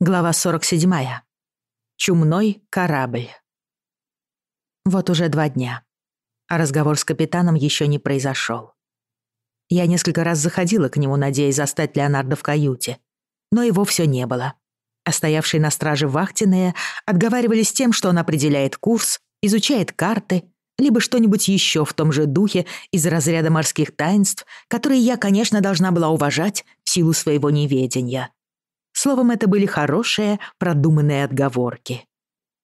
Глава 47. Чумной корабль. Вот уже два дня, а разговор с капитаном еще не произошел. Я несколько раз заходила к нему, надеясь застать Леонардо в каюте, но его все не было. А на страже вахтенные отговаривались тем, что он определяет курс, изучает карты, либо что-нибудь еще в том же духе из разряда морских таинств, которые я, конечно, должна была уважать в силу своего неведения. Словом, это были хорошие, продуманные отговорки.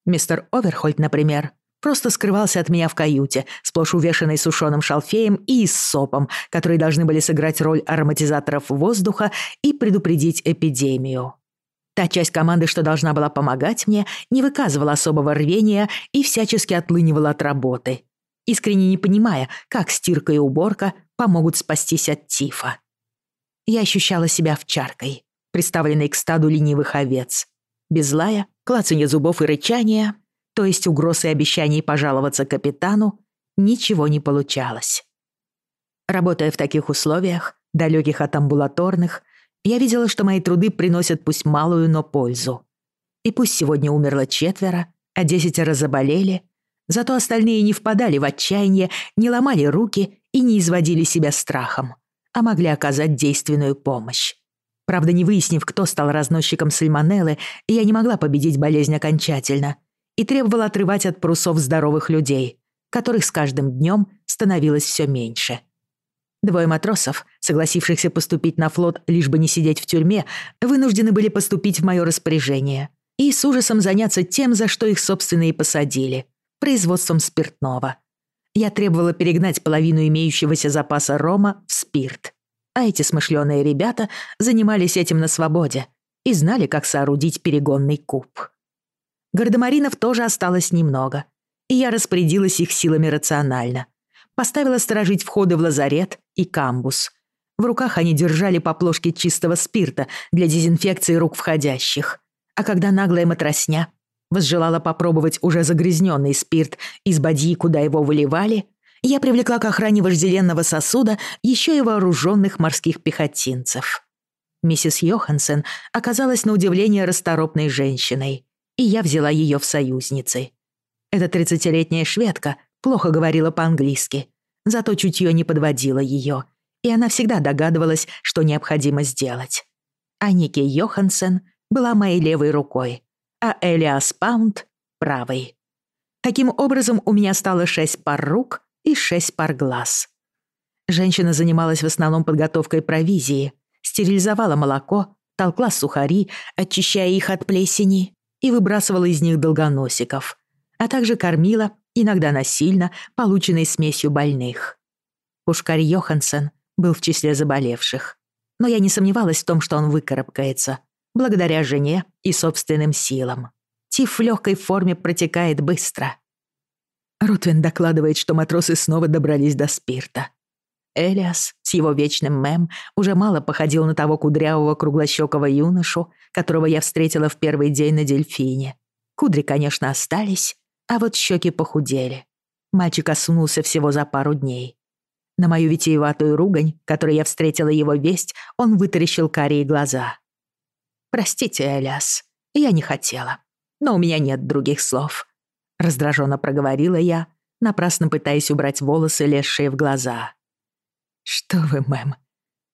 Мистер Оверхольд, например, просто скрывался от меня в каюте, сплошь увешанной сушеным шалфеем и сопом, которые должны были сыграть роль ароматизаторов воздуха и предупредить эпидемию. Та часть команды, что должна была помогать мне, не выказывала особого рвения и всячески отлынивала от работы, искренне не понимая, как стирка и уборка помогут спастись от тифа. Я ощущала себя овчаркой, приставленный к стаду ленивых овец. Без лая, клацанья зубов и рычания, то есть угроз и обещаний пожаловаться капитану, ничего не получалось. Работая в таких условиях, далеких от амбулаторных, я видела, что мои труды приносят пусть малую, но пользу. И пусть сегодня умерло четверо, а десятеро заболели, зато остальные не впадали в отчаяние, не ломали руки и не изводили себя страхом, а могли оказать действенную помощь. Правда, не выяснив, кто стал разносчиком сальмонеллы, я не могла победить болезнь окончательно и требовала отрывать от парусов здоровых людей, которых с каждым днем становилось все меньше. Двое матросов, согласившихся поступить на флот, лишь бы не сидеть в тюрьме, вынуждены были поступить в мое распоряжение и с ужасом заняться тем, за что их собственные посадили – производством спиртного. Я требовала перегнать половину имеющегося запаса рома в спирт а эти смышленые ребята занимались этим на свободе и знали, как соорудить перегонный куб. Гардемаринов тоже осталось немного, и я распорядилась их силами рационально. Поставила сторожить входы в лазарет и камбус. В руках они держали по плошке чистого спирта для дезинфекции рук входящих. А когда наглая матросня возжелала попробовать уже загрязненный спирт из бадьи, куда его выливали, я привлекла к охране вожделенного сосуда еще и вооруженных морских пехотинцев. Миссис Йохансен оказалась на удивление расторопной женщиной, и я взяла ее в союзницы. Эта тридцатилетняя шведка плохо говорила по-английски, зато чутье не подводило ее, и она всегда догадывалась, что необходимо сделать. А Ники Йохансен была моей левой рукой, а Элиас Паунд — правой. Таким образом, у меня стало шесть пар рук и шесть пар глаз. Женщина занималась в основном подготовкой провизии, стерилизовала молоко, толкла сухари, очищая их от плесени, и выбрасывала из них долгоносиков, а также кормила, иногда насильно, полученной смесью больных. Пушкарь Йохансен был в числе заболевших, но я не сомневалась в том, что он выкарабкается, благодаря жене и собственным силам. Тиф в легкой форме протекает быстро — Рутвин докладывает, что матросы снова добрались до спирта. Элиас с его вечным мем уже мало походил на того кудрявого круглощекого юношу, которого я встретила в первый день на дельфине. Кудри, конечно, остались, а вот щеки похудели. Мальчик осунулся всего за пару дней. На мою витиеватую ругань, которой я встретила его весть, он вытаращил карие глаза. «Простите, Элиас, я не хотела, но у меня нет других слов. Раздраженно проговорила я, напрасно пытаясь убрать волосы, лезшие в глаза. «Что вы, мэм?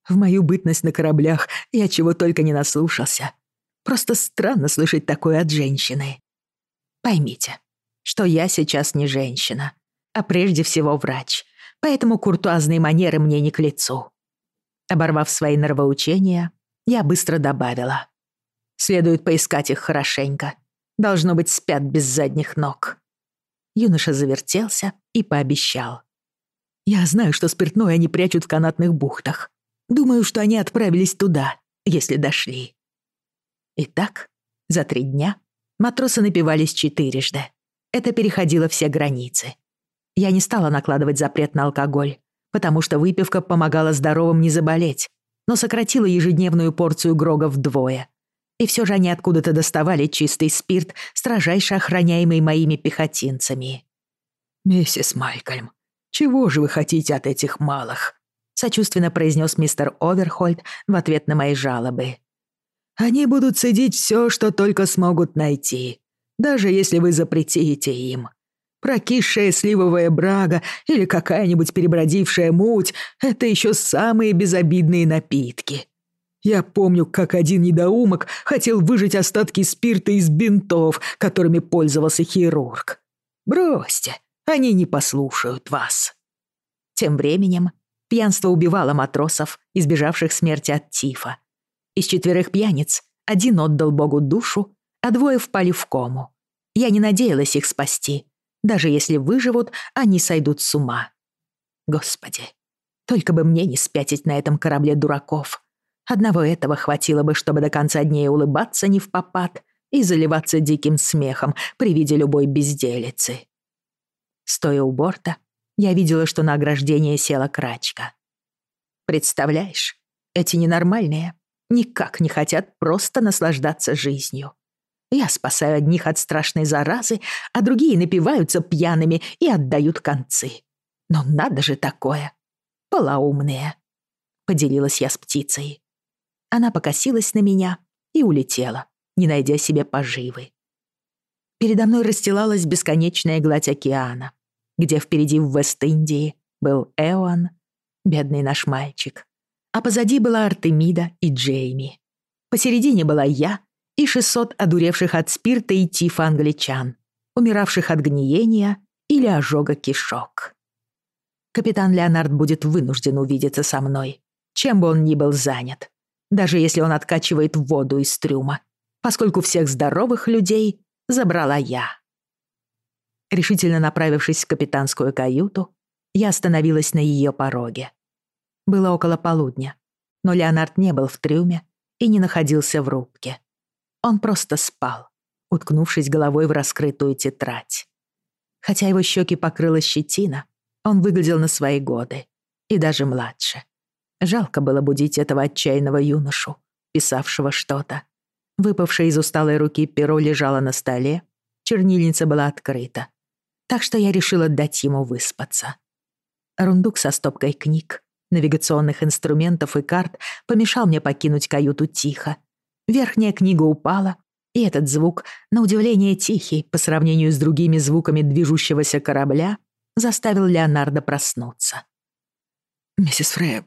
В мою бытность на кораблях я чего только не наслушался. Просто странно слышать такое от женщины. Поймите, что я сейчас не женщина, а прежде всего врач, поэтому куртуазные манеры мне не к лицу». Оборвав свои нравоучения, я быстро добавила. «Следует поискать их хорошенько Должно быть, спят без задних ног. Юноша завертелся и пообещал. Я знаю, что спиртное они прячут в канатных бухтах. Думаю, что они отправились туда, если дошли. Итак, за три дня матросы напивались четырежды. Это переходило все границы. Я не стала накладывать запрет на алкоголь, потому что выпивка помогала здоровым не заболеть, но сократила ежедневную порцию Грога вдвое, и все же они откуда-то доставали чистый спирт, строжайше охраняемый моими пехотинцами. «Миссис Малькольм, чего же вы хотите от этих малых?» сочувственно произнес мистер Оверхольд в ответ на мои жалобы. Они будут цедить все, что только смогут найти, даже если вы запретите им. Прокисшая сливовая брага или какая-нибудь перебродившая муть — это еще самые безобидные напитки. Я помню, как один недоумок хотел выжать остатки спирта из бинтов, которыми пользовался хирург. Бросьте, они не послушают вас. Тем временем пьянство убивало матросов, избежавших смерти от тифа. Из четверых пьяниц один отдал Богу душу, а двое впали в кому. Я не надеялась их спасти. Даже если выживут, они сойдут с ума. Господи, только бы мне не спятить на этом корабле дураков. Одного этого хватило бы, чтобы до конца дней улыбаться не в попад и заливаться диким смехом при виде любой безделицы. Стоя у борта, я видела, что на ограждение села крачка. Представляешь, эти ненормальные никак не хотят просто наслаждаться жизнью. Я спасаю одних от страшной заразы, а другие напиваются пьяными и отдают концы. Но надо же такое. Полоумные. Поделилась я с птицей. Она покосилась на меня и улетела, не найдя себе поживы. Передо мной расстилалась бесконечная гладь океана, где впереди в Вест-Индии был Эоан, бедный наш мальчик, а позади была Артемида и Джейми. Посередине была я и 600 одуревших от спирта и тифа англичан, умиравших от гниения или ожога кишок. Капитан Леонард будет вынужден увидеться со мной, чем бы он ни был занят, даже если он откачивает воду из трюма, поскольку всех здоровых людей забрала я. Решительно направившись в капитанскую каюту, я остановилась на ее пороге. Было около полудня, но Леонард не был в трюме и не находился в рубке. Он просто спал, уткнувшись головой в раскрытую тетрадь. Хотя его щеки покрыла щетина, он выглядел на свои годы и даже младше. Жалко было будить этого отчаянного юношу, писавшего что-то. Выпавшее из усталой руки перо лежало на столе, чернильница была открыта. Так что я решила дать ему выспаться. Рундук со стопкой книг, навигационных инструментов и карт помешал мне покинуть каюту тихо. Верхняя книга упала, и этот звук, на удивление тихий по сравнению с другими звуками движущегося корабля, заставил Леонардо проснуться. «Миссис Фрея,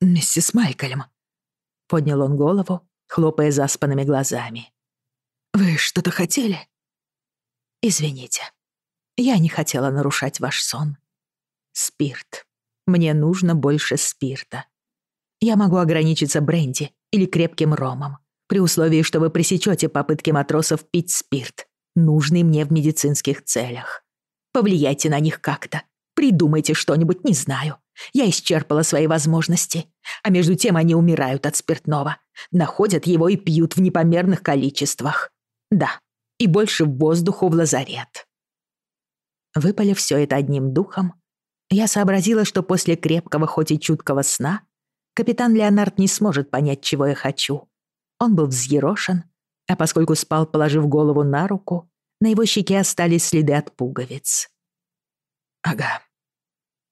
«Миссис Майкельм», — поднял он голову, хлопая заспанными глазами. «Вы что-то хотели?» «Извините, я не хотела нарушать ваш сон. Спирт. Мне нужно больше спирта. Я могу ограничиться бренди или крепким ромом, при условии, что вы пресечете попытки матросов пить спирт, нужный мне в медицинских целях. Повлияйте на них как-то. Придумайте что-нибудь, не знаю. Я исчерпала свои возможности. А между тем они умирают от спиртного. Находят его и пьют в непомерных количествах. Да, и больше воздуху в лазарет. Выпалив все это одним духом, я сообразила, что после крепкого, хоть и чуткого сна, капитан Леонард не сможет понять, чего я хочу. Он был взъерошен, а поскольку спал, положив голову на руку, на его щеке остались следы от пуговиц. «Ага»,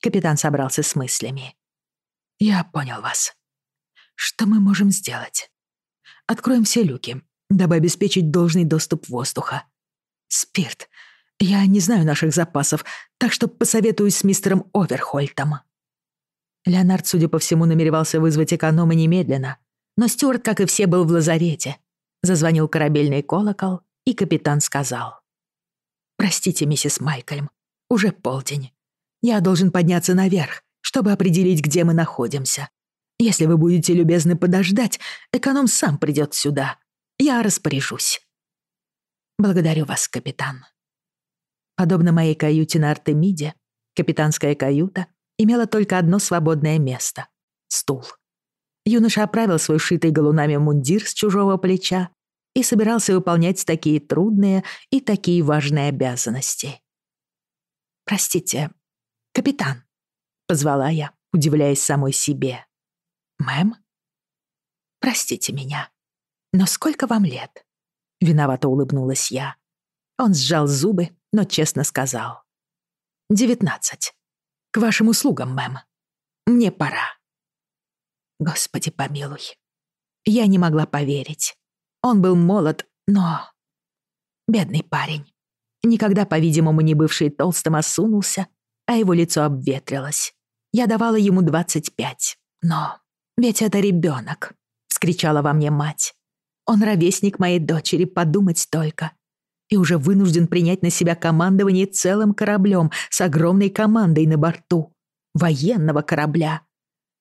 Капитан собрался с мыслями. «Я понял вас. Что мы можем сделать? Откроем все люки, дабы обеспечить должный доступ воздуха. Спирт. Я не знаю наших запасов, так что посоветуюсь с мистером Оверхольтом». Леонард, судя по всему, намеревался вызвать эконома немедленно, но Стюарт, как и все, был в лазарете. Зазвонил корабельный колокол, и капитан сказал. «Простите, миссис Майкельм, уже полдень. Я должен подняться наверх, чтобы определить, где мы находимся. Если вы будете любезны подождать, эконом сам придет сюда. Я распоряжусь. Благодарю вас, капитан. Подобно моей каюте на Артемиде, капитанская каюта имела только одно свободное место — стул. Юноша оправил свой шитый галунами мундир с чужого плеча и собирался выполнять такие трудные и такие важные обязанности. «Простите, «Капитан», — позвала я, удивляясь самой себе. «Мэм?» «Простите меня, но сколько вам лет?» Виновато улыбнулась я. Он сжал зубы, но честно сказал. «Девятнадцать. К вашим услугам, мэм. Мне пора». «Господи помилуй. Я не могла поверить. Он был молод, но... Бедный парень. Никогда, по-видимому, не бывший толстым осунулся, а его лицо обветрилось. Я давала ему 25. Но ведь это ребенок, вскричала во мне мать. Он ровесник моей дочери, подумать только. И уже вынужден принять на себя командование целым кораблем с огромной командой на борту. Военного корабля.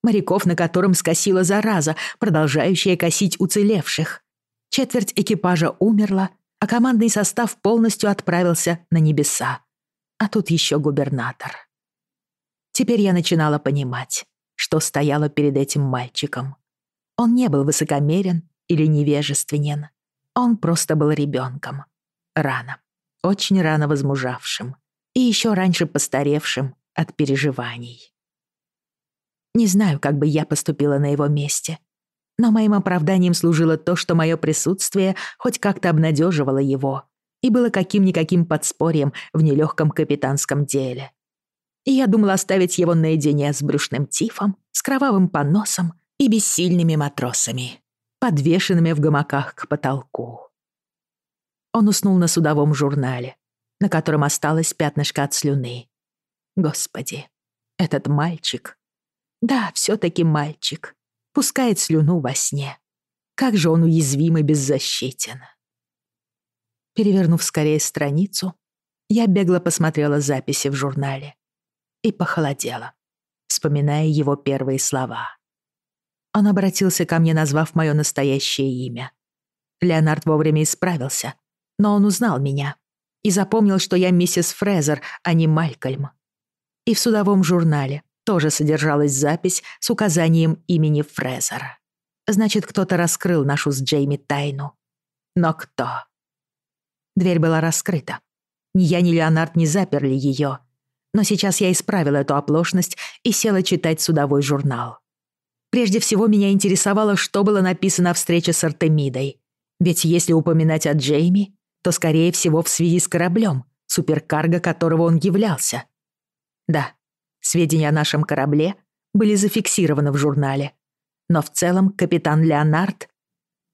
Моряков, на котором скосила зараза, продолжающая косить уцелевших. Четверть экипажа умерла, а командный состав полностью отправился на небеса. А тут еще губернатор. Теперь я начинала понимать, что стояло перед этим мальчиком. Он не был высокомерен или невежественен. Он просто был ребенком. Рано, очень рано возмужавшим и еще раньше постаревшим от переживаний. Не знаю, как бы я поступила на его месте, но моим оправданием служило то, что мое присутствие хоть как-то обнадеживало его и было каким-никаким подспорьем в нелегком капитанском деле. И я думала оставить его наедине с брюшным тифом, с кровавым поносом и бессильными матросами, подвешенными в гамаках к потолку. Он уснул на судовом журнале, на котором осталось пятнышко от слюны. Господи, этот мальчик. Да, все таки мальчик пускает слюну во сне. Как же он уязвим и беззащитен. Перевернув скорее страницу, я бегло посмотрела записи в журнале и похолодела, вспоминая его первые слова. Он обратился ко мне, назвав мое настоящее имя. Леонард вовремя исправился, но он узнал меня и запомнил, что я миссис Фрезер, а не Малькольм. И в судовом журнале тоже содержалась запись с указанием имени Фрезера. Значит, кто-то раскрыл нашу с Джейми тайну. Но кто? Дверь была раскрыта. Ни я, ни Леонард не заперли ее. Но сейчас я исправила эту оплошность и села читать судовой журнал. Прежде всего меня интересовало, что было написано о встрече с Артемидой. Ведь если упоминать о Джейми, то, скорее всего, в связи с кораблем, суперкарго которого он являлся. Да, Сведения о нашем корабле были зафиксированы в журнале. Но в целом капитан Леонард...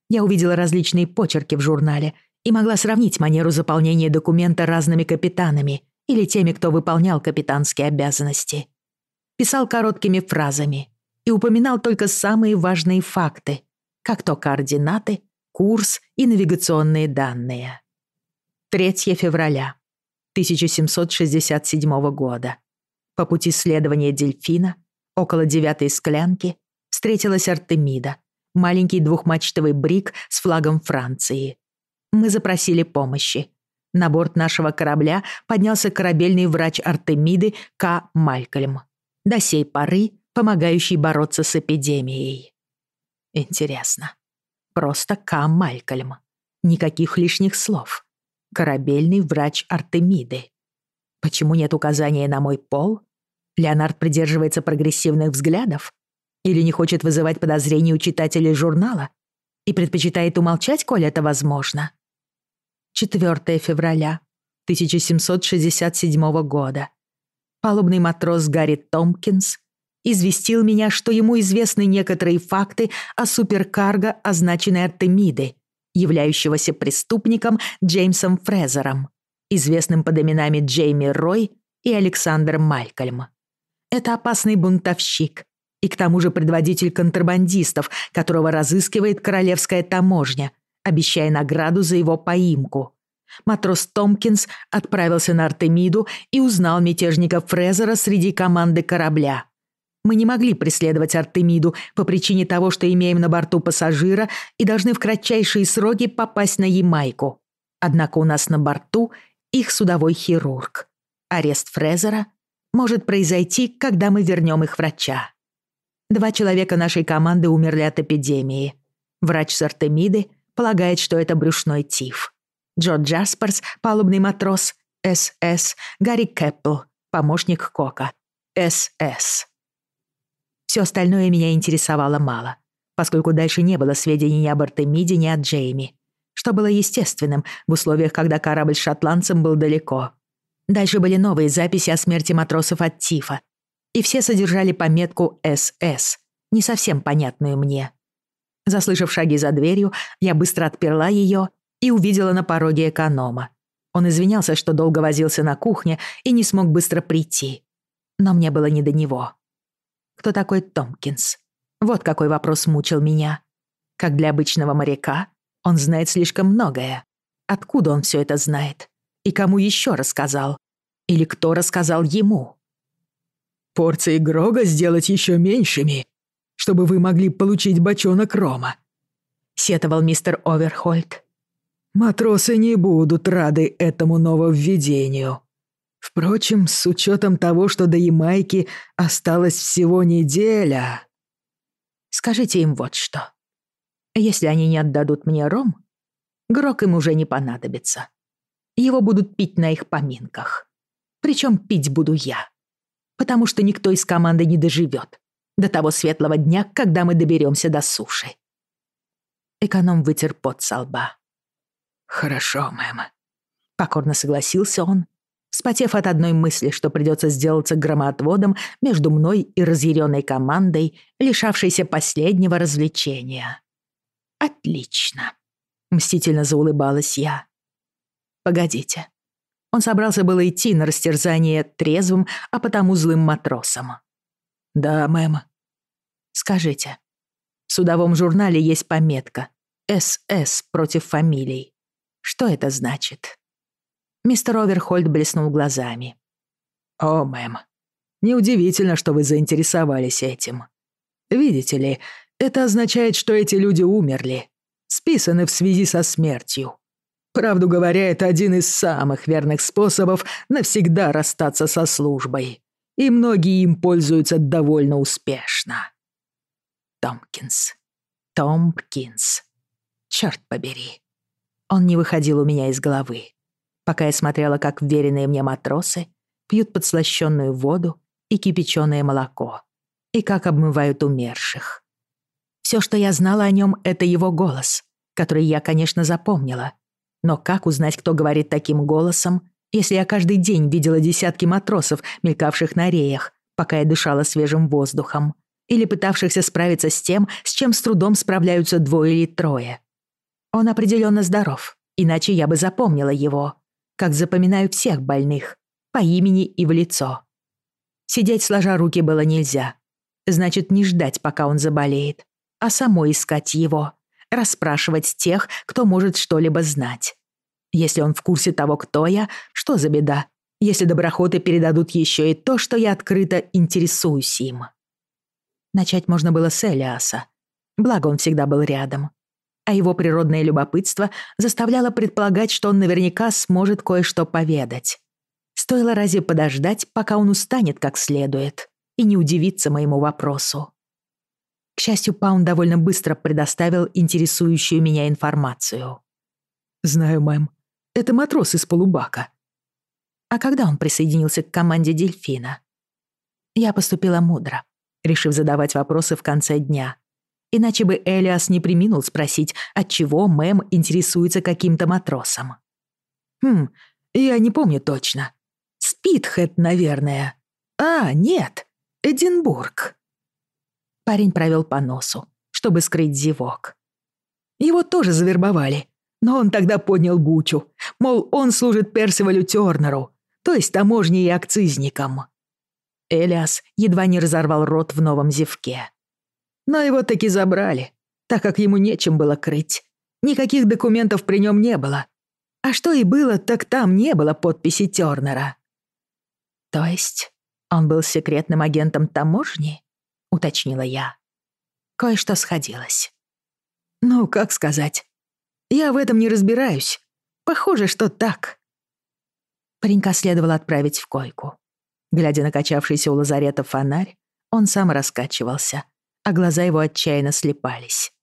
Я увидела различные почерки в журнале и могла сравнить манеру заполнения документа разными капитанами или теми, кто выполнял капитанские обязанности. Писал короткими фразами и упоминал только самые важные факты, как то координаты, курс и навигационные данные. 3 февраля 1767 года. По пути следования дельфина, около девятой склянки, встретилась Артемида, маленький двухмачтовый брик с флагом Франции. Мы запросили помощи. На борт нашего корабля поднялся корабельный врач Артемиды К. Малькольм. До сей поры помогающий бороться с эпидемией. Интересно. Просто К. Малькольм. Никаких лишних слов. Корабельный врач Артемиды. Почему нет указания на мой пол? Леонард придерживается прогрессивных взглядов? Или не хочет вызывать подозрений у читателей журнала? И предпочитает умолчать, коль это возможно? 4 февраля 1767 года. Палубный матрос Гарри Томпкинс известил меня, что ему известны некоторые факты о суперкарго, означенной Артемиды, являющегося преступником Джеймсом Фрезером известным под именами Джейми Рой и Александр Малькольм. Это опасный бунтовщик и к тому же предводитель контрабандистов, которого разыскивает королевская таможня, обещая награду за его поимку. Матрос Томпкинс отправился на Артемиду и узнал мятежника Фрезера среди команды корабля. Мы не могли преследовать Артемиду по причине того, что имеем на борту пассажира и должны в кратчайшие сроки попасть на Ямайку. Однако у нас на борту их судовой хирург. Арест Фрезера может произойти, когда мы вернем их врача. Два человека нашей команды умерли от эпидемии. Врач с Артемиды полагает, что это брюшной тиф. Джо Джасперс, палубный матрос, СС, Гарри Кэппл, помощник Кока, СС. Все остальное меня интересовало мало, поскольку дальше не было сведений ни об Артемиде, ни о Джейми что было естественным в условиях, когда корабль с шотландцем был далеко. Дальше были новые записи о смерти матросов от Тифа, и все содержали пометку «СС», не совсем понятную мне. Заслышав шаги за дверью, я быстро отперла ее и увидела на пороге эконома. Он извинялся, что долго возился на кухне и не смог быстро прийти. Но мне было не до него. Кто такой Томпкинс? Вот какой вопрос мучил меня. Как для обычного моряка, он знает слишком многое. Откуда он все это знает? И кому еще рассказал? Или кто рассказал ему? Порции Грога сделать еще меньшими, чтобы вы могли получить бочонок рома», — сетовал мистер Оверхольд. «Матросы не будут рады этому нововведению. Впрочем, с учетом того, что до Ямайки осталась всего неделя...» «Скажите им вот что. Если они не отдадут мне ром, Грок им уже не понадобится. Его будут пить на их поминках. Причем пить буду я. Потому что никто из команды не доживет до того светлого дня, когда мы доберемся до суши. Эконом вытер пот со лба. «Хорошо, мэм», — покорно согласился он, вспотев от одной мысли, что придется сделаться громоотводом между мной и разъяренной командой, лишавшейся последнего развлечения. «Отлично», — мстительно заулыбалась я. «Погодите». Он собрался было идти на растерзание трезвым, а потому злым матросом. «Да, мэм». «Скажите, в судовом журнале есть пометка «СС» против фамилий. Что это значит?» Мистер Оверхольд блеснул глазами. «О, мэм, неудивительно, что вы заинтересовались этим. Видите ли, это означает, что эти люди умерли, списаны в связи со смертью. Правду говоря, это один из самых верных способов навсегда расстаться со службой и многие им пользуются довольно успешно. Томпкинс. Томпкинс. Черт побери. Он не выходил у меня из головы, пока я смотрела, как веренные мне матросы пьют подслащённую воду и кипяченое молоко, и как обмывают умерших. Все, что я знала о нем, это его голос, который я, конечно, запомнила. Но как узнать, кто говорит таким голосом, если я каждый день видела десятки матросов, мелькавших на реях, пока я дышала свежим воздухом, или пытавшихся справиться с тем, с чем с трудом справляются двое или трое. Он определенно здоров, иначе я бы запомнила его, как запоминаю всех больных, по имени и в лицо. Сидеть сложа руки было нельзя. Значит, не ждать, пока он заболеет, а самой искать его, расспрашивать тех, кто может что-либо знать. Если он в курсе того, кто я, что за беда, если доброхоты передадут еще и то, что я открыто интересуюсь им. Начать можно было с Элиаса. Благо он всегда был рядом. А его природное любопытство заставляло предполагать, что он наверняка сможет кое-что поведать. Стоило разве подождать, пока он устанет как следует, и не удивиться моему вопросу. К счастью, Паун довольно быстро предоставил интересующую меня информацию. «Знаю, мэм. Это матрос из полубака. А когда он присоединился к команде дельфина? Я поступила мудро, решив задавать вопросы в конце дня. Иначе бы Элиас не приминул спросить, отчего мэм интересуется каким-то матросом. Хм, я не помню точно. Спитхэт, наверное. А, нет, Эдинбург. Парень провел по носу, чтобы скрыть зевок. Его тоже завербовали. Но он тогда поднял бучу, мол, он служит Персивалю Тёрнеру, то есть таможне и акцизникам. Элиас едва не разорвал рот в новом зевке. Но его таки забрали, так как ему нечем было крыть. Никаких документов при нем не было. А что и было, так там не было подписи Тёрнера. То есть он был секретным агентом таможни? Уточнила я. Кое-что сходилось. Ну, как сказать. Я в этом не разбираюсь. Похоже, что так». Паренька следовало отправить в койку. Глядя на качавшийся у лазарета фонарь, он сам раскачивался, а глаза его отчаянно слепались.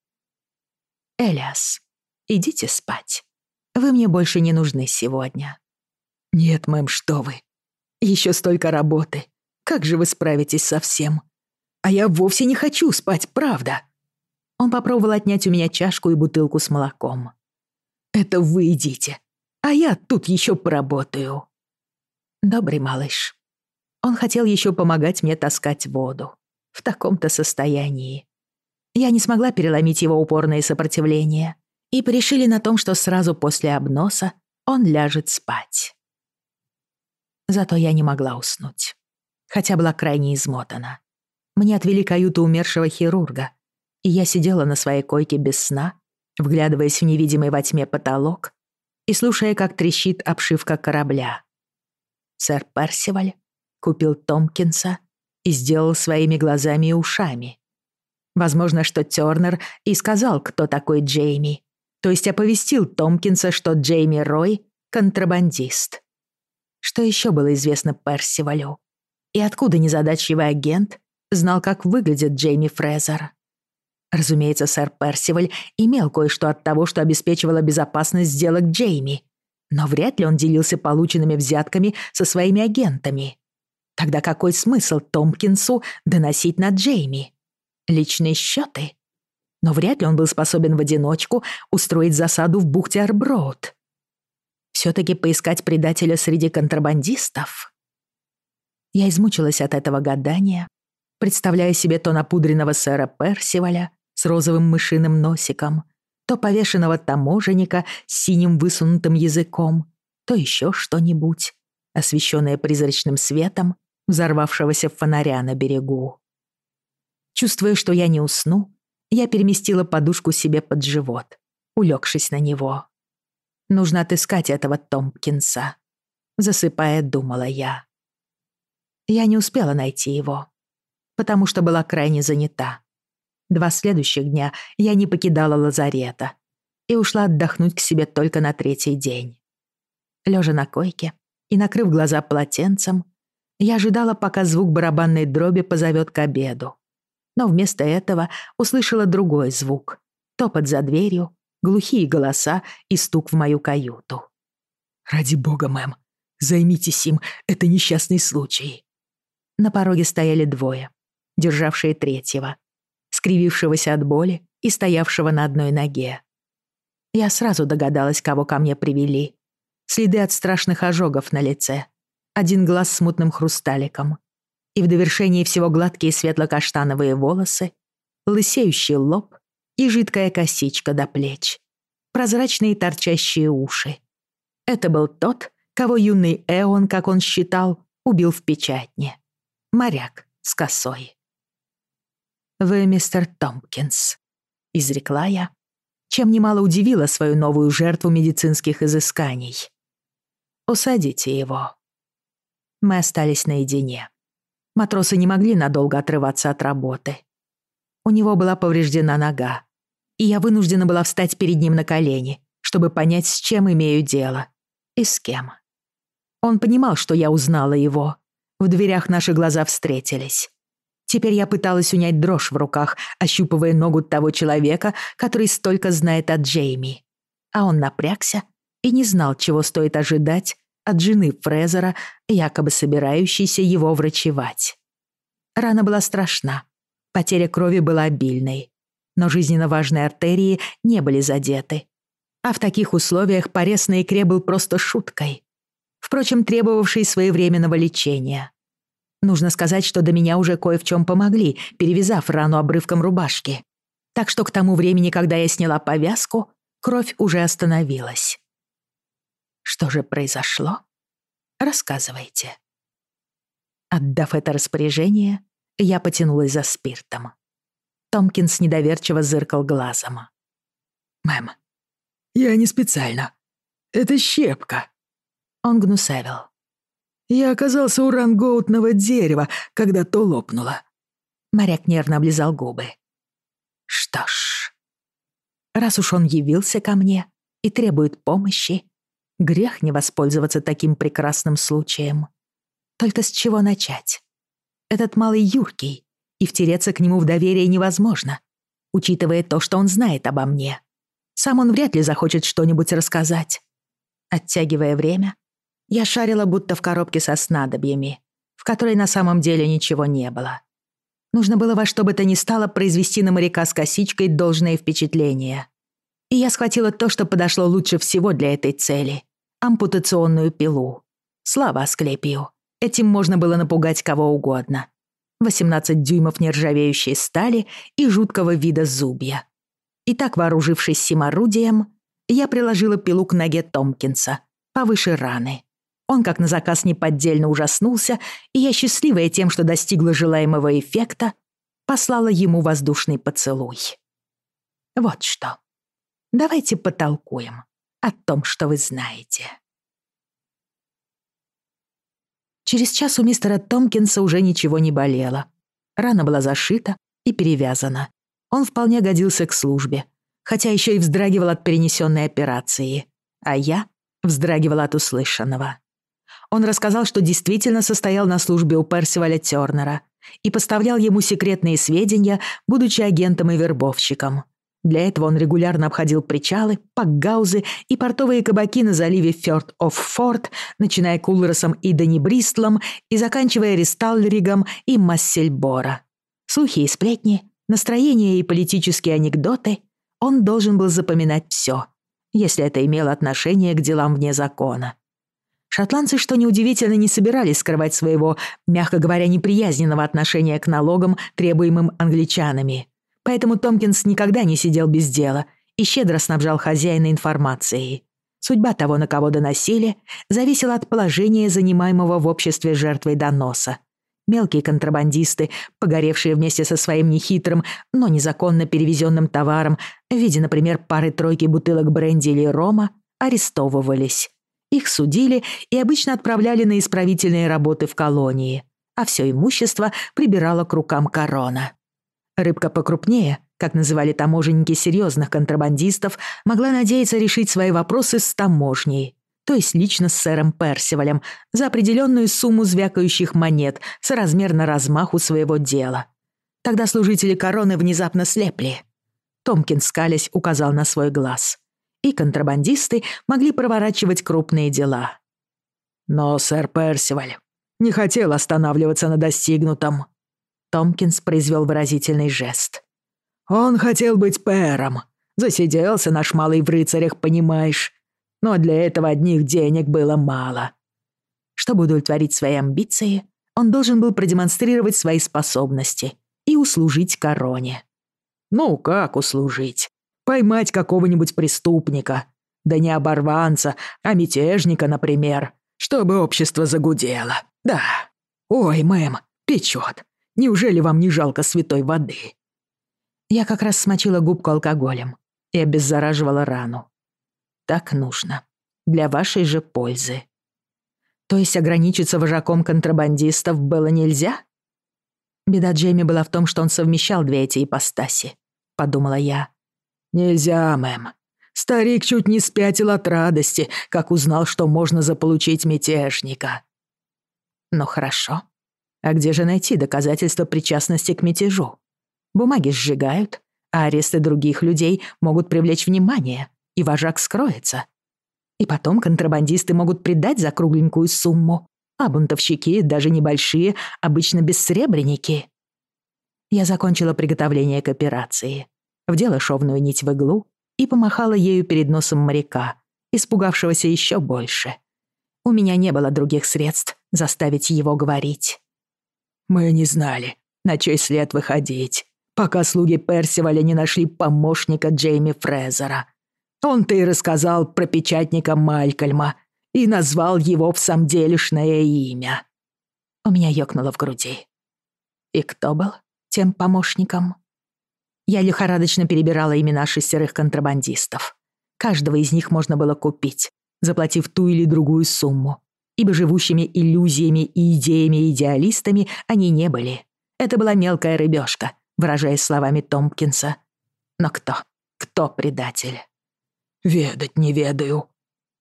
«Элиас, идите спать. Вы мне больше не нужны сегодня». «Нет, мэм, что вы. Еще столько работы. Как же вы справитесь со всем? А я вовсе не хочу спать, правда». Он попробовал отнять у меня чашку и бутылку с молоком. Это вы идите, а я тут еще поработаю». Добрый малыш. Он хотел еще помогать мне таскать воду. В таком-то состоянии. Я не смогла переломить его упорное сопротивление, и порешили на том, что сразу после обноса он ляжет спать. Зато я не могла уснуть, хотя была крайне измотана. Мне отвели каюту умершего хирурга, и я сидела на своей койке без сна, вглядываясь в невидимый во тьме потолок и слушая, как трещит обшивка корабля. Сэр Персиваль купил Томпкинса и сделал своими глазами и ушами. Возможно, что Тёрнер и сказал, кто такой Джейми, то есть оповестил Томпкинса, что Джейми Рой — контрабандист. Что еще было известно Персивалю? И откуда незадачливый агент знал, как выглядит Джейми Фрезер? Разумеется, сэр Персиваль имел кое-что от того, что обеспечивало безопасность сделок Джейми, но вряд ли он делился полученными взятками со своими агентами. Тогда какой смысл Томпкинсу доносить на Джейми? Личные счеты? Но вряд ли он был способен в одиночку устроить засаду в бухте Арброуд. Все-таки поискать предателя среди контрабандистов? Я измучилась от этого гадания, представляя себе то напудренного сэра Персиваля с розовым мышиным носиком, то повешенного таможенника с синим высунутым языком, то еще что-нибудь, освещенное призрачным светом взорвавшегося фонаря на берегу. Чувствуя, что я не усну, я переместила подушку себе под живот, улегшись на него. Нужно отыскать этого Томпкинса. Засыпая, думала я. Я не успела найти его, потому что была крайне занята. Два следующих дня я не покидала лазарета и ушла отдохнуть к себе только на третий день. Лежа на койке и накрыв глаза полотенцем, я ожидала, пока звук барабанной дроби позовет к обеду. Но вместо этого услышала другой звук. Топот за дверью, глухие голоса и стук в мою каюту. «Ради бога, мэм, займитесь им, это несчастный случай». На пороге стояли двое, державшие третьего, скривившегося от боли и стоявшего на одной ноге. Я сразу догадалась, кого ко мне привели. Следы от страшных ожогов на лице. Один глаз с мутным хрусталиком. И в довершении всего гладкие светло-каштановые волосы, лысеющий лоб и жидкая косичка до плеч, прозрачные торчащие уши. Это был тот, кого юный Эон, как он считал, убил в печатне. Моряк с косой. «Вы мистер Томпкинс», — изрекла я, чем немало удивила свою новую жертву медицинских изысканий. «Усадите его». Мы остались наедине. Матросы не могли надолго отрываться от работы. У него была повреждена нога, и я вынуждена была встать перед ним на колени, чтобы понять, с чем имею дело и с кем. Он понимал, что я узнала его. В дверях наши глаза встретились. Теперь я пыталась унять дрожь в руках, ощупывая ногу того человека, который столько знает о Джейми. А он напрягся и не знал, чего стоит ожидать от жены Фрезера, якобы собирающейся его врачевать. Рана была страшна, потеря крови была обильной, но жизненно важные артерии не были задеты. А в таких условиях порез на икре был просто шуткой, впрочем, требовавший своевременного лечения. Нужно сказать, что до меня уже кое в чем помогли, перевязав рану обрывком рубашки. Так что к тому времени, когда я сняла повязку, кровь уже остановилась. Что же произошло? Рассказывайте. Отдав это распоряжение, я потянулась за спиртом. Томкинс недоверчиво зыркал глазом. «Мэм, я не специально. Это щепка». Он гнусавил. «Я оказался у рангоутного дерева, когда то лопнуло». Моряк нервно облизал губы. «Что ж, раз уж он явился ко мне и требует помощи, Грех не воспользоваться таким прекрасным случаем. Только с чего начать? Этот малый юркий, и втереться к нему в доверие невозможно, учитывая то, что он знает обо мне. Сам он вряд ли захочет что-нибудь рассказать. Оттягивая время, я шарила будто в коробке со снадобьями, в которой на самом деле ничего не было. Нужно было во что бы то ни стало произвести на моряка с косичкой должное впечатление. И я схватила то, что подошло лучше всего для этой цели ампутационную пилу. Слава Асклепию. Этим можно было напугать кого угодно. 18 дюймов нержавеющей стали и жуткого вида зубья. И так, вооружившись сим орудием, я приложила пилу к ноге Томпкинса, повыше раны. Он, как на заказ, неподдельно ужаснулся, и я, счастливая тем, что достигла желаемого эффекта, послала ему воздушный поцелуй. Вот что. Давайте потолкуем о том, что вы знаете. Через час у мистера Томпкинса уже ничего не болело. Рана была зашита и перевязана. Он вполне годился к службе, хотя еще и вздрагивал от перенесенной операции, а я вздрагивала от услышанного. Он рассказал, что действительно состоял на службе у Персиваля Тёрнера и поставлял ему секретные сведения, будучи агентом и вербовщиком. Для этого он регулярно обходил причалы, пакгаузы и портовые кабаки на заливе Фёрд оф Форд, начиная Кулросом и Денибристлом и заканчивая Ристаллеригом и Массельбора. Слухи и сплетни, настроения и политические анекдоты он должен был запоминать все, если это имело отношение к делам вне закона. Шотландцы, что неудивительно, не собирались скрывать своего, мягко говоря, неприязненного отношения к налогам, требуемым англичанами – Поэтому Томпкинс никогда не сидел без дела и щедро снабжал хозяина информацией. Судьба того, на кого доносили, зависела от положения занимаемого в обществе жертвой доноса. Мелкие контрабандисты, погоревшие вместе со своим нехитрым, но незаконно перевезенным товаром, в виде, например, пары-тройки бутылок бренди или рома, арестовывались. Их судили и обычно отправляли на исправительные работы в колонии, а все имущество прибирало к рукам корона. Рыбка покрупнее, как называли таможенники серьезных контрабандистов, могла надеяться решить свои вопросы с таможней, то есть лично с сэром Персивалем, за определенную сумму звякающих монет, соразмерно размаху своего дела. Тогда служители короны внезапно слепли. Томкин, скалясь, указал на свой глаз. И контрабандисты могли проворачивать крупные дела. Но сэр Персиваль не хотел останавливаться на достигнутом. Томкинс произвел выразительный жест. «Он хотел быть пэром. Засиделся наш малый в рыцарях, понимаешь. Но для этого одних денег было мало». Чтобы удовлетворить свои амбиции, он должен был продемонстрировать свои способности и услужить короне. Ну, как услужить? Поймать какого-нибудь преступника. Да не оборванца, а мятежника, например. Чтобы общество загудело. Да. Ой, мэм, печет. Неужели вам не жалко святой воды?» Я как раз смочила губку алкоголем и обеззараживала рану. Так нужно. Для вашей же пользы. То есть ограничиться вожаком контрабандистов было нельзя? Беда Джейми была в том, что он совмещал две эти ипостаси, подумала я. Нельзя, мэм. Старик чуть не спятил от радости, как узнал, что можно заполучить мятежника. Ну хорошо. А где же найти доказательства причастности к мятежу? Бумаги сжигают, а аресты других людей могут привлечь внимание, и вожак скроется. И потом контрабандисты могут предать за кругленькую сумму, а бунтовщики, даже небольшие, обычно бессребреники. Я закончила приготовление к операции, вдела шовную нить в иглу и помахала ею перед носом моряка, испугавшегося еще больше. У меня не было других средств заставить его говорить. Мы не знали, на чей след выходить, пока слуги Персиваля не нашли помощника Джейми Фрезера. Он-то и рассказал про печатника Малькольма и назвал его в самделишное имя. У меня ёкнуло в груди. И кто был тем помощником? Я лихорадочно перебирала имена шестерых контрабандистов. Каждого из них можно было купить, заплатив ту или другую сумму ибо живущими иллюзиями и идеями идеалистами они не были. Это была мелкая рыбешка, выражаясь словами Томпкинса. Но кто? Кто предатель? «Ведать не ведаю.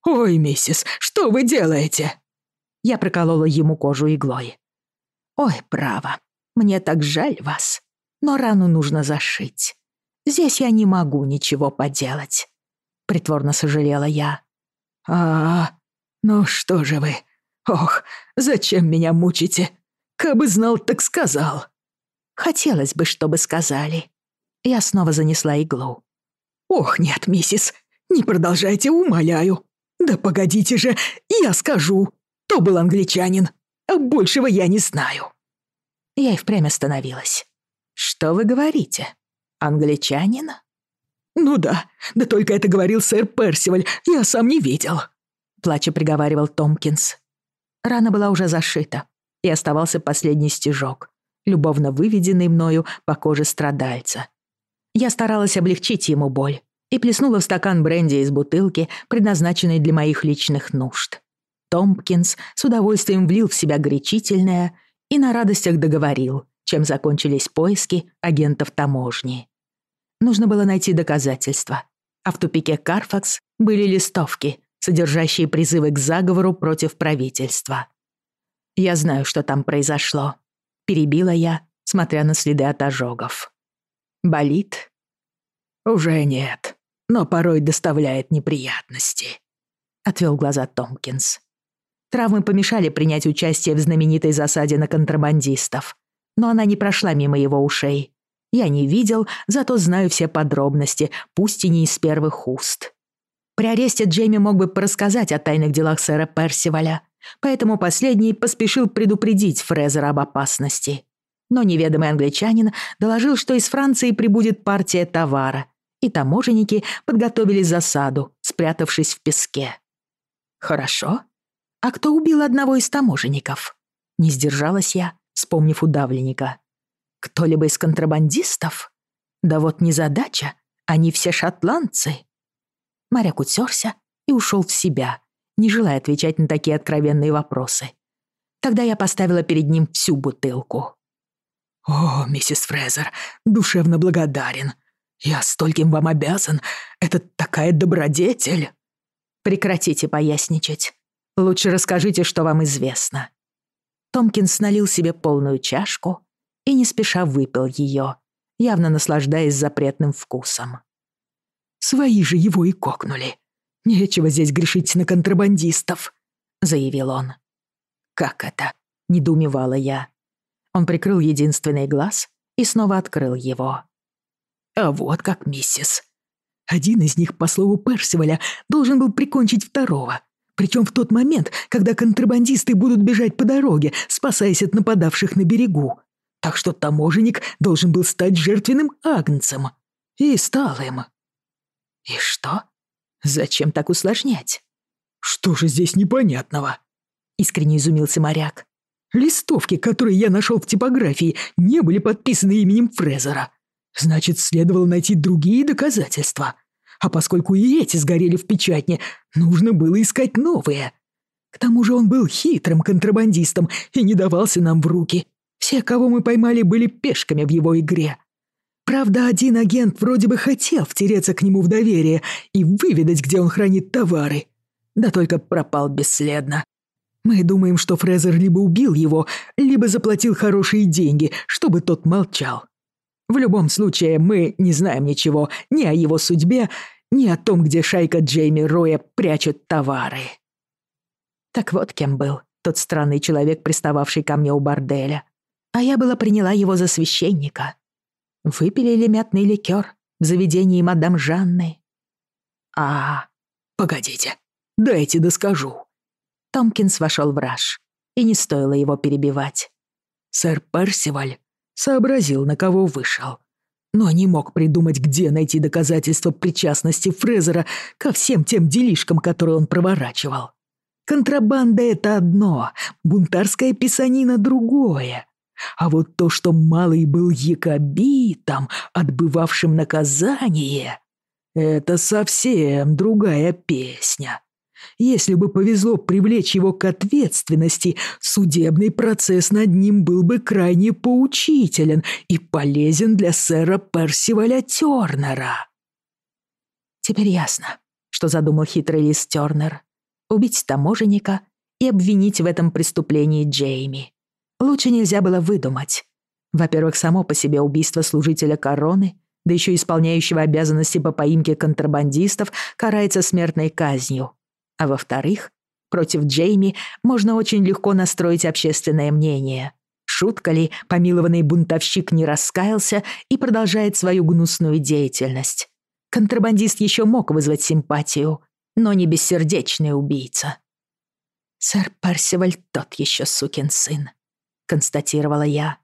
Ой, миссис, что вы делаете?» Я проколола ему кожу иглой. «Ой, право, мне так жаль вас, но рану нужно зашить. Здесь я не могу ничего поделать», — притворно сожалела я. «А, ну что же вы, Ох, зачем меня мучите? Кабы знал, так сказал. Хотелось бы, чтобы сказали. Я снова занесла иглу. Ох, нет, миссис, не продолжайте, умоляю. Да погодите же, я скажу. То был англичанин, а большего я не знаю. Я и впрямь остановилась. «Что вы говорите? Англичанин?» «Ну да, да только это говорил сэр Персиваль, я сам не видел», — плача приговаривал Томпкинс. Рана была уже зашита, и оставался последний стежок, любовно выведенный мною по коже страдальца. Я старалась облегчить ему боль и плеснула в стакан бренди из бутылки, предназначенной для моих личных нужд. Томпкинс с удовольствием влил в себя горячительное и на радостях договорил, чем закончились поиски агентов таможни. Нужно было найти доказательства, а в тупике Карфакс были листовки, содержащие призывы к заговору против правительства. «Я знаю, что там произошло», — перебила я, смотря на следы от ожогов. «Болит?» «Уже нет, но порой доставляет неприятности», — отвел глаза Томпкинс. Травмы помешали принять участие в знаменитой засаде на контрабандистов, но она не прошла мимо его ушей. Я не видел, зато знаю все подробности, пусть и не из первых уст. При аресте Джейми мог бы порассказать о тайных делах сэра Персиваля, поэтому последний поспешил предупредить Фрезера об опасности. Но неведомый англичанин доложил, что из Франции прибудет партия товара, и таможенники подготовили засаду, спрятавшись в песке. Хорошо, «А кто убил одного из таможенников?» Не сдержалась я, вспомнив удавленника. «Кто-либо из контрабандистов? Да вот незадача, они все шотландцы». Моряк утерся и ушел в себя, не желая отвечать на такие откровенные вопросы. Тогда я поставила перед ним всю бутылку. «О, миссис Фрезер, душевно благодарен. Я стольким вам обязан. Это такая добродетель». «Прекратите поясничать. Лучше расскажите, что вам известно». Томкинс налил себе полную чашку и не спеша выпил ее, явно наслаждаясь запретным вкусом. «Свои же его и кокнули. Нечего здесь грешить на контрабандистов», — заявил он. «Как это?» — недоумевала я. Он прикрыл единственный глаз и снова открыл его. «А вот как, миссис. Один из них, по слову Персиваля, должен был прикончить второго, причем в тот момент, когда контрабандисты будут бежать по дороге, спасаясь от нападавших на берегу. Так что таможенник должен был стать жертвенным агнцем. И стал им. И что? Зачем так усложнять? Что же здесь непонятного? Искренне изумился моряк. Листовки, которые я нашел в типографии, не были подписаны именем Фрезера. Значит, следовало найти другие доказательства. А поскольку и эти сгорели в печатне, нужно было искать новые. К тому же он был хитрым контрабандистом и не давался нам в руки. Все, кого мы поймали, были пешками в его игре. Правда, один агент вроде бы хотел втереться к нему в доверие и выведать, где он хранит товары. Да только пропал бесследно. Мы думаем, что Фрезер либо убил его, либо заплатил хорошие деньги, чтобы тот молчал. В любом случае, мы не знаем ничего ни о его судьбе, ни о том, где шайка Джейми Роя прячет товары. Так вот кем был тот странный человек, пристававший ко мне у борделя. А я была приняла его за священника. Выпили ли мятный ликер в заведении мадам Жанны? А, погодите, дайте доскажу. Томпкинс вошел в раж, и не стоило его перебивать. Сэр Персиваль сообразил, на кого вышел. Но не мог придумать, где найти доказательства причастности Фрезера ко всем тем делишкам, которые он проворачивал. Контрабанда — это одно, бунтарская писанина — другое. А вот то, что Малый был якобитом, отбывавшим наказание, это совсем другая песня. Если бы повезло привлечь его к ответственности, судебный процесс над ним был бы крайне поучителен и полезен для сэра Персиваля Тёрнера. Теперь ясно, что задумал хитрый лис Тёрнер. Убить таможенника и обвинить в этом преступлении Джейми. Лучше нельзя было выдумать. Во-первых, само по себе убийство служителя короны, да еще исполняющего обязанности по поимке контрабандистов, карается смертной казнью. А во-вторых, против Джейми можно очень легко настроить общественное мнение. Шутка ли, помилованный бунтовщик не раскаялся и продолжает свою гнусную деятельность. Контрабандист еще мог вызвать симпатию, но не бессердечный убийца. «Сэр Парсиваль тот еще сукин сын», — констатировала я.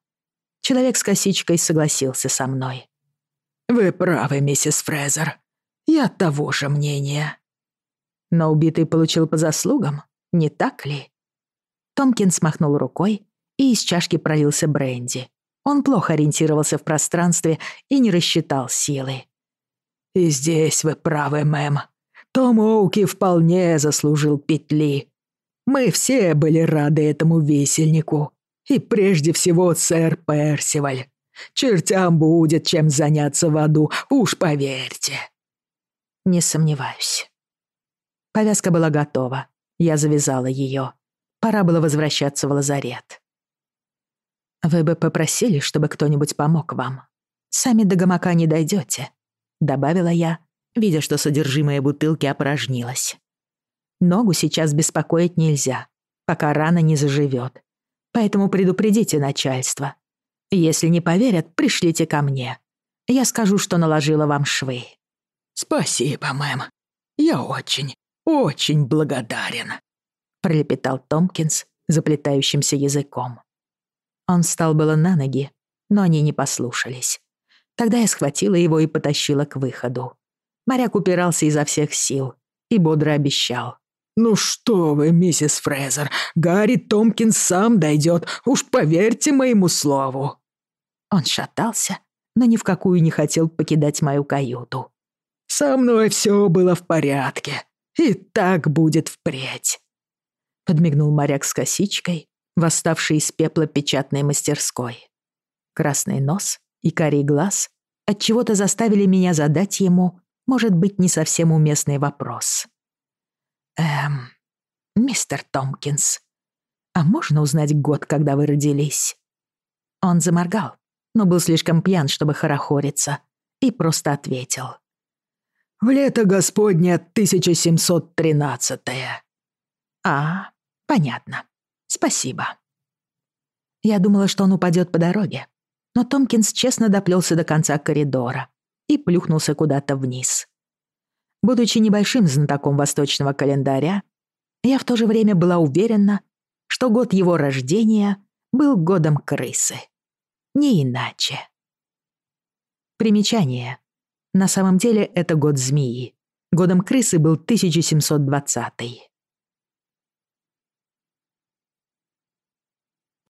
Человек с косичкой согласился со мной. «Вы правы, миссис Фрезер. Я того же мнения». Но убитый получил по заслугам, не так ли? Томкинс махнул рукой, и из чашки пролился бренди. Он плохо ориентировался в пространстве и не рассчитал силы. «И здесь вы правы, мэм. Том Оуки вполне заслужил петли. Мы все были рады этому весельнику. И прежде всего сэр Персиваль. Чертям будет чем заняться в аду, уж поверьте». «Не сомневаюсь». Повязка была готова. Я завязала ее. Пора было возвращаться в лазарет. «Вы бы попросили, чтобы кто-нибудь помог вам. Сами до гамака не дойдете, добавила я, видя, что содержимое бутылки опорожнилось. «Ногу сейчас беспокоить нельзя, пока рана не заживет. Поэтому предупредите начальство. Если не поверят, пришлите ко мне. Я скажу, что наложила вам швы». «Спасибо, мэм. Я очень, очень благодарен», — пролепетал Томпкинс заплетающимся языком. Он встал было на ноги, но они не послушались. Тогда я схватила его и потащила к выходу. Моряк упирался изо всех сил и бодро обещал. «Ну что вы, миссис Фрезер, Гарри Томпкинс сам дойдет, уж поверьте моему слову». Он шатался, но ни в какую не хотел покидать мою каюту. «Со мной все было в порядке, и так будет впредь», — подмигнул моряк с косичкой, восставший из пепла печатной мастерской. Красный нос и карий глаз отчего-то заставили меня задать ему, может быть, не совсем уместный вопрос. «Эм, мистер Томпкинс, а можно узнать год, когда вы родились?» Он заморгал, но был слишком пьян, чтобы хорохориться, и просто ответил. «В лето Господне 1713-е». «А, понятно. Спасибо». Я думала, что он упадет по дороге, но Томпкинс честно доплелся до конца коридора и плюхнулся куда-то вниз. Будучи небольшим знатоком восточного календаря, я в то же время была уверена, что год его рождения был годом крысы. Не иначе. Примечание. На самом деле это год змеи. Годом крысы был 1720 -й.